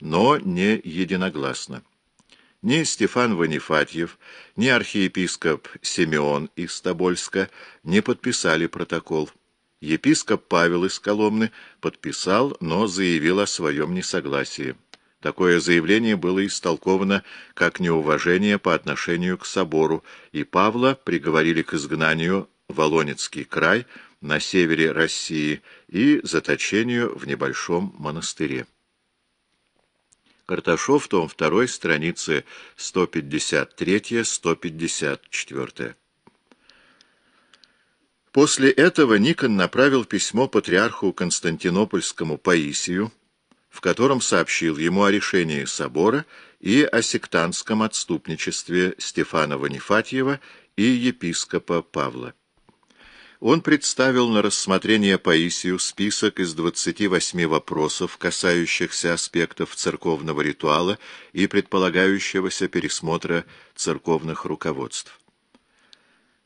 но не единогласно. Ни Стефан Ванифатьев, ни архиепископ Симеон из Тобольска не подписали протокол. Епископ Павел из Коломны подписал, но заявил о своем несогласии. Такое заявление было истолковано как неуважение по отношению к собору, и Павла приговорили к изгнанию в Олонецкий край на севере России и заточению в небольшом монастыре. Карташов, том 2, страницы 153-154. После этого Никон направил письмо патриарху Константинопольскому Паисию, в котором сообщил ему о решении собора и о сектантском отступничестве Стефана Ванифатьева и епископа Павла он представил на рассмотрение Паисию список из 28 вопросов, касающихся аспектов церковного ритуала и предполагающегося пересмотра церковных руководств.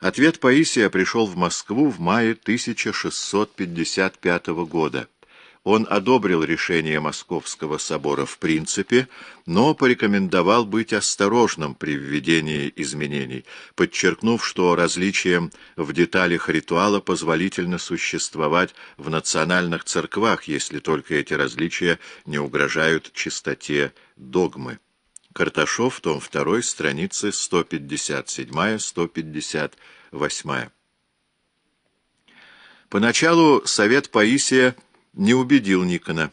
Ответ Паисия пришел в Москву в мае 1655 года он одобрил решение Московского собора в принципе, но порекомендовал быть осторожным при введении изменений, подчеркнув, что различием в деталях ритуала позволительно существовать в национальных церквах, если только эти различия не угрожают чистоте догмы. Карташов, том 2, страницы 157-158. Поначалу совет Паисия не убедил Никона.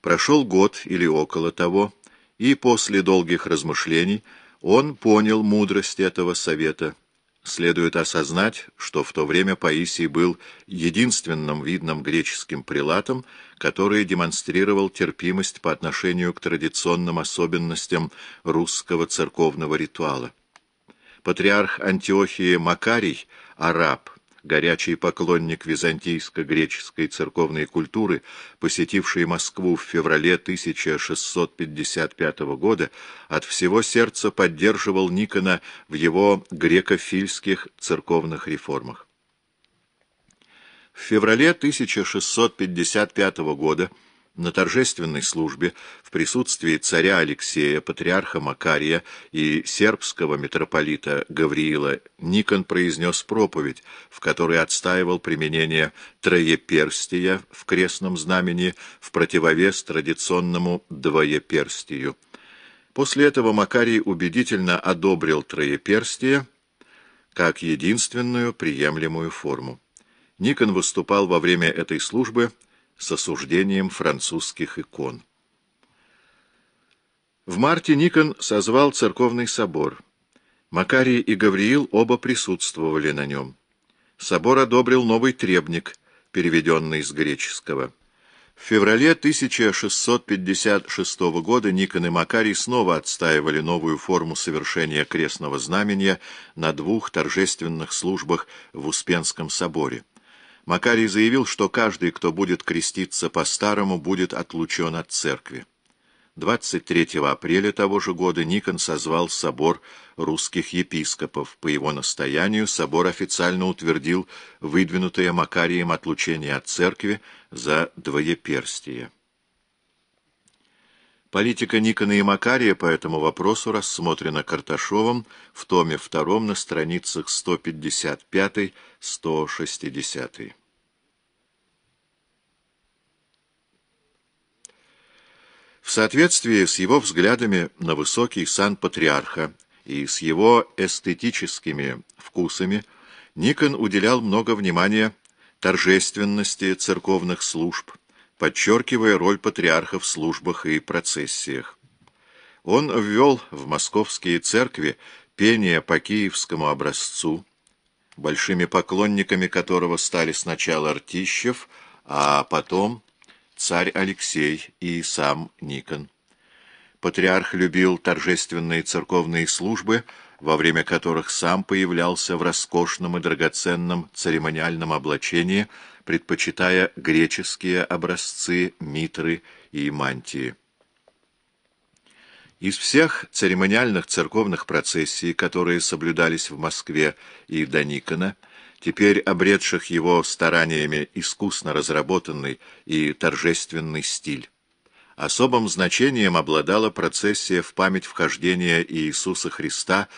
Прошел год или около того, и после долгих размышлений он понял мудрость этого совета. Следует осознать, что в то время Паисий был единственным видным греческим прилатом, который демонстрировал терпимость по отношению к традиционным особенностям русского церковного ритуала. Патриарх Антиохии Макарий, араб, горячий поклонник византийско-греческой церковной культуры, посетивший Москву в феврале 1655 года, от всего сердца поддерживал Никона в его греко-фильских церковных реформах. В феврале 1655 года на торжественной службе в присутствии царя Алексея, патриарха Макария и сербского митрополита Гавриила Никон произнес проповедь, в которой отстаивал применение троеперстия в крестном знамени в противовес традиционному двоеперстию. После этого Макарий убедительно одобрил троеперстие как единственную приемлемую форму. Никон выступал во время этой службы с осуждением французских икон. В марте Никон созвал церковный собор. Макарий и Гавриил оба присутствовали на нем. Собор одобрил новый требник, переведенный с греческого. В феврале 1656 года Никон и Макарий снова отстаивали новую форму совершения крестного знамения на двух торжественных службах в Успенском соборе. Макарий заявил, что каждый, кто будет креститься по-старому, будет отлучен от церкви. 23 апреля того же года Никон созвал собор русских епископов. По его настоянию собор официально утвердил выдвинутое Макарием отлучение от церкви за двоеперстие. Политика Никона и Макария по этому вопросу рассмотрена Карташовым в томе втором на страницах 155-160. В соответствии с его взглядами на высокий сан патриарха и с его эстетическими вкусами, Никон уделял много внимания торжественности церковных служб, подчеркивая роль патриарха в службах и процессиях. Он ввел в московские церкви пение по киевскому образцу, большими поклонниками которого стали сначала Ртищев, а потом царь Алексей и сам Никон. Патриарх любил торжественные церковные службы, во время которых сам появлялся в роскошном и драгоценном церемониальном облачении, предпочитая греческие образцы митры и мантии. Из всех церемониальных церковных процессий, которые соблюдались в Москве и до Никона, теперь обретших его стараниями искусно разработанный и торжественный стиль, Особым значением обладала процессия в память вхождения Иисуса Христа